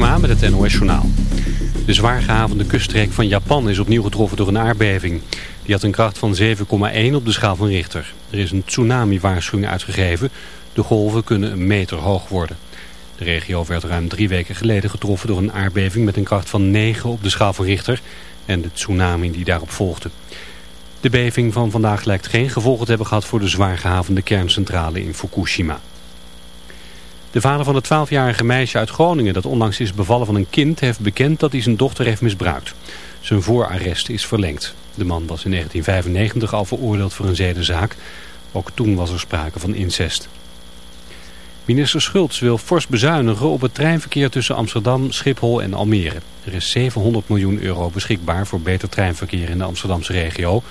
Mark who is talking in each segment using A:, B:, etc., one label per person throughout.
A: Met het NOS Journaal. De zwaar gehavende kuststreek van Japan is opnieuw getroffen door een aardbeving. Die had een kracht van 7,1 op de schaal van Richter. Er is een tsunami-waarschuwing uitgegeven. De golven kunnen een meter hoog worden. De regio werd ruim drie weken geleden getroffen door een aardbeving met een kracht van 9 op de schaal van Richter. En de tsunami die daarop volgde. De beving van vandaag lijkt geen gevolgen te hebben gehad voor de zwaar gehavende kerncentrale in Fukushima. De vader van het 12-jarige meisje uit Groningen dat onlangs is bevallen van een kind... heeft bekend dat hij zijn dochter heeft misbruikt. Zijn voorarrest is verlengd. De man was in 1995 al veroordeeld voor een zedenzaak. Ook toen was er sprake van incest. Minister Schultz wil fors bezuinigen op het treinverkeer tussen Amsterdam, Schiphol en Almere. Er is 700 miljoen euro beschikbaar voor beter treinverkeer in de Amsterdamse regio.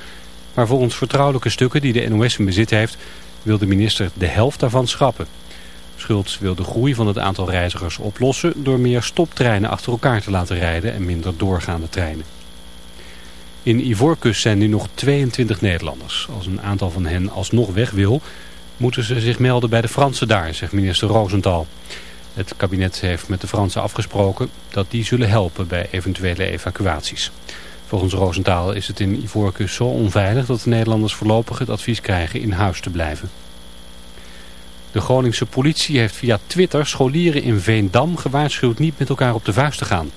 A: Maar volgens vertrouwelijke stukken die de NOS in bezit heeft... wil de minister de helft daarvan schrappen. Schultz wil de groei van het aantal reizigers oplossen door meer stoptreinen achter elkaar te laten rijden en minder doorgaande treinen. In Ivoorkust zijn nu nog 22 Nederlanders. Als een aantal van hen alsnog weg wil, moeten ze zich melden bij de Fransen daar, zegt minister Rosenthal. Het kabinet heeft met de Fransen afgesproken dat die zullen helpen bij eventuele evacuaties. Volgens Rosenthal is het in Ivoorkust zo onveilig dat de Nederlanders voorlopig het advies krijgen in huis te blijven. De Groningse politie heeft via Twitter scholieren in Veendam gewaarschuwd niet met elkaar op de vuist te gaan.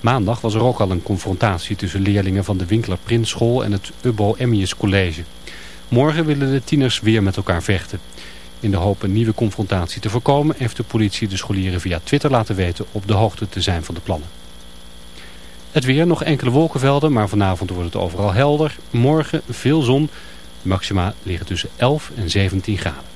A: Maandag was er ook al een confrontatie tussen leerlingen van de Winkler Prinsschool en het Ubbo Emmius College. Morgen willen de tieners weer met elkaar vechten. In de hoop een nieuwe confrontatie te voorkomen heeft de politie de scholieren via Twitter laten weten op de hoogte te zijn van de plannen. Het weer, nog enkele wolkenvelden, maar vanavond wordt het overal helder. Morgen veel zon, maxima liggen tussen 11 en 17 graden.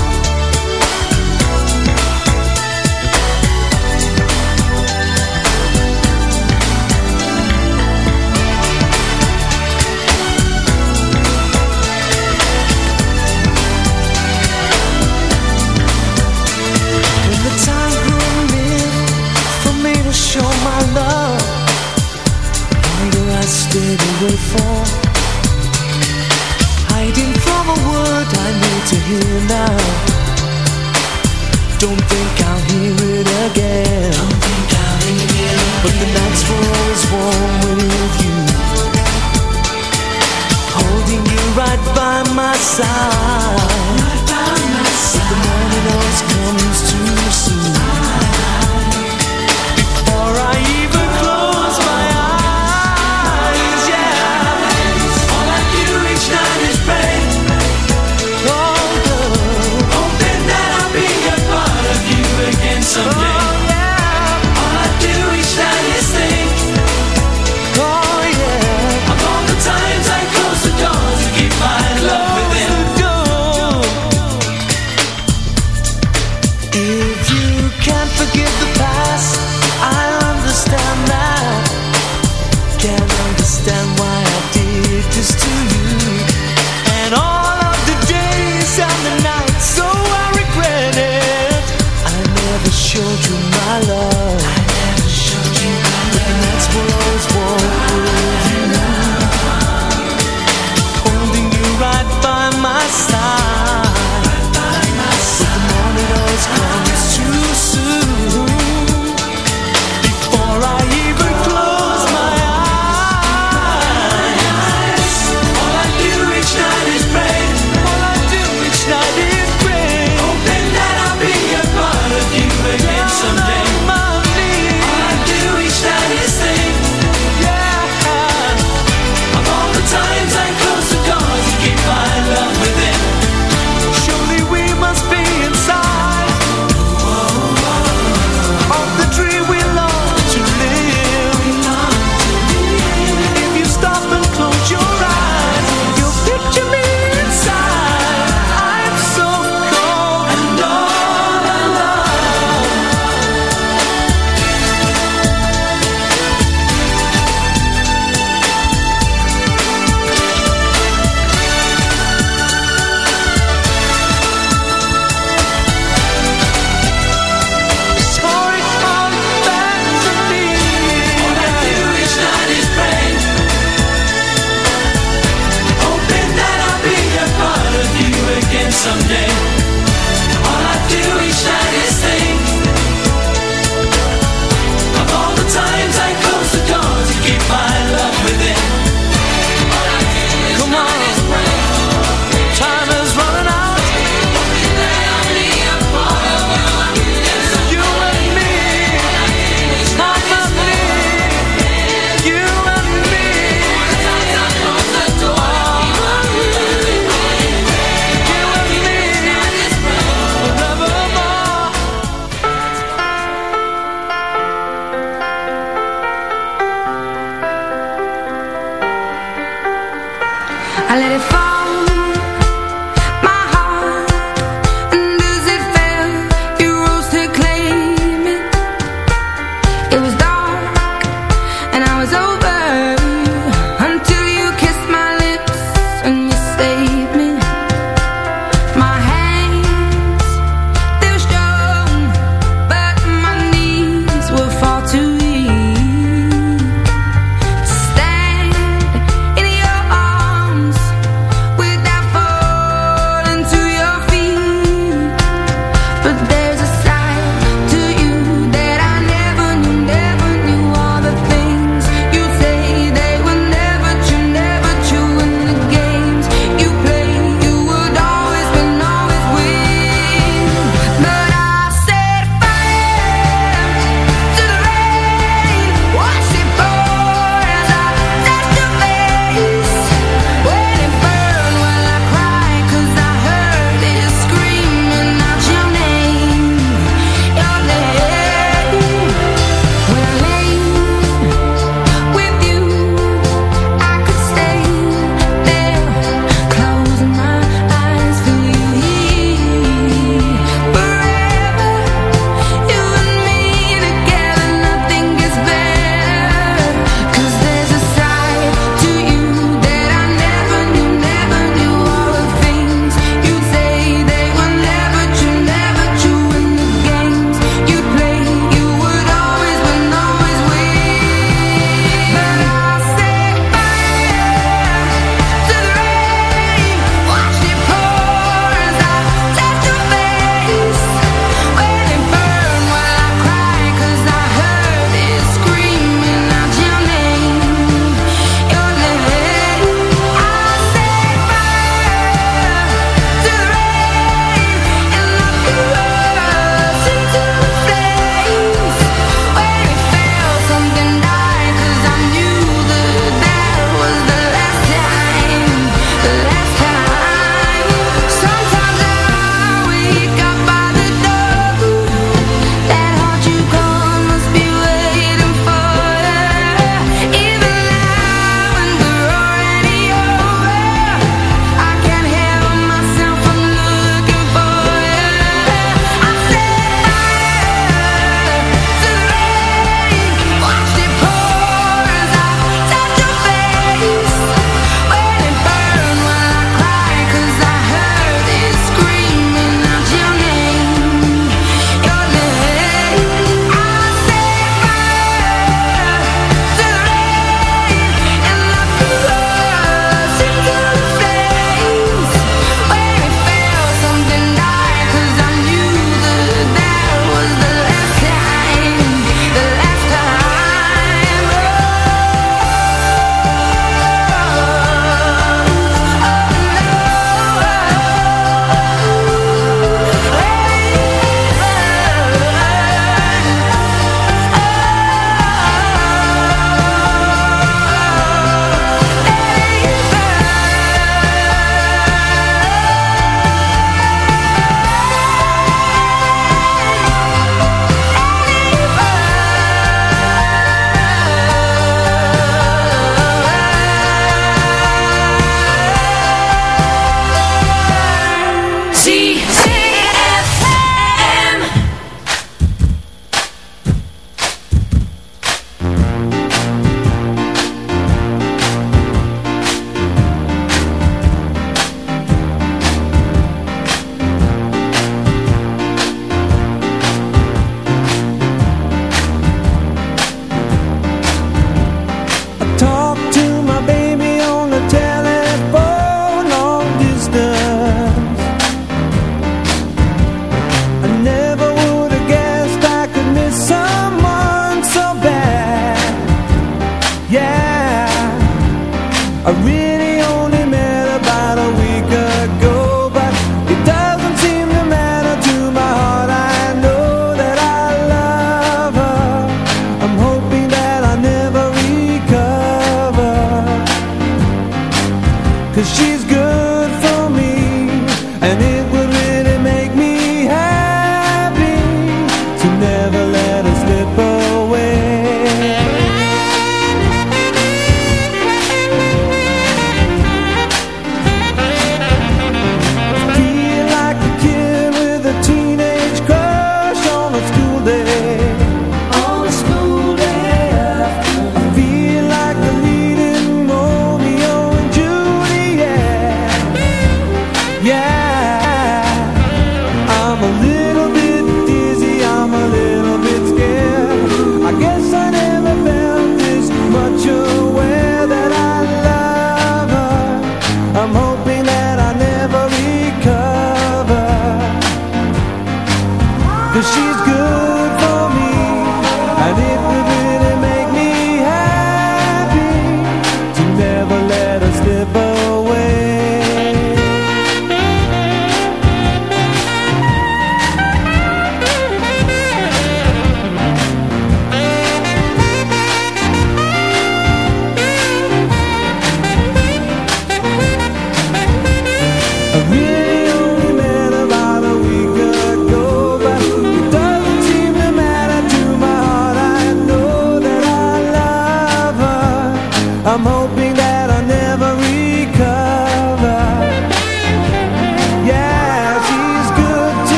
B: Holding you right by my side, right by my side. The morning always comes to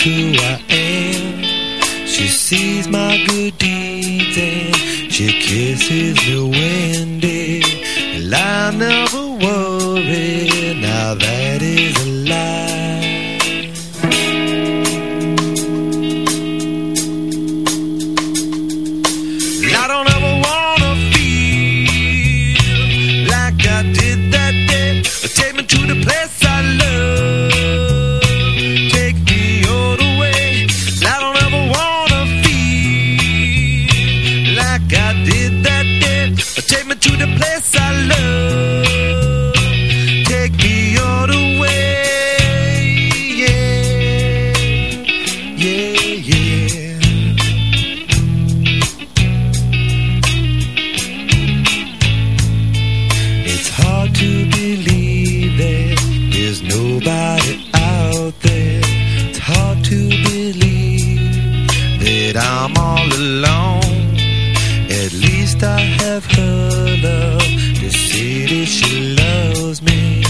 B: knows who I am. She sees my good deeds and she kisses the wind. And I never her love. The city she loves me.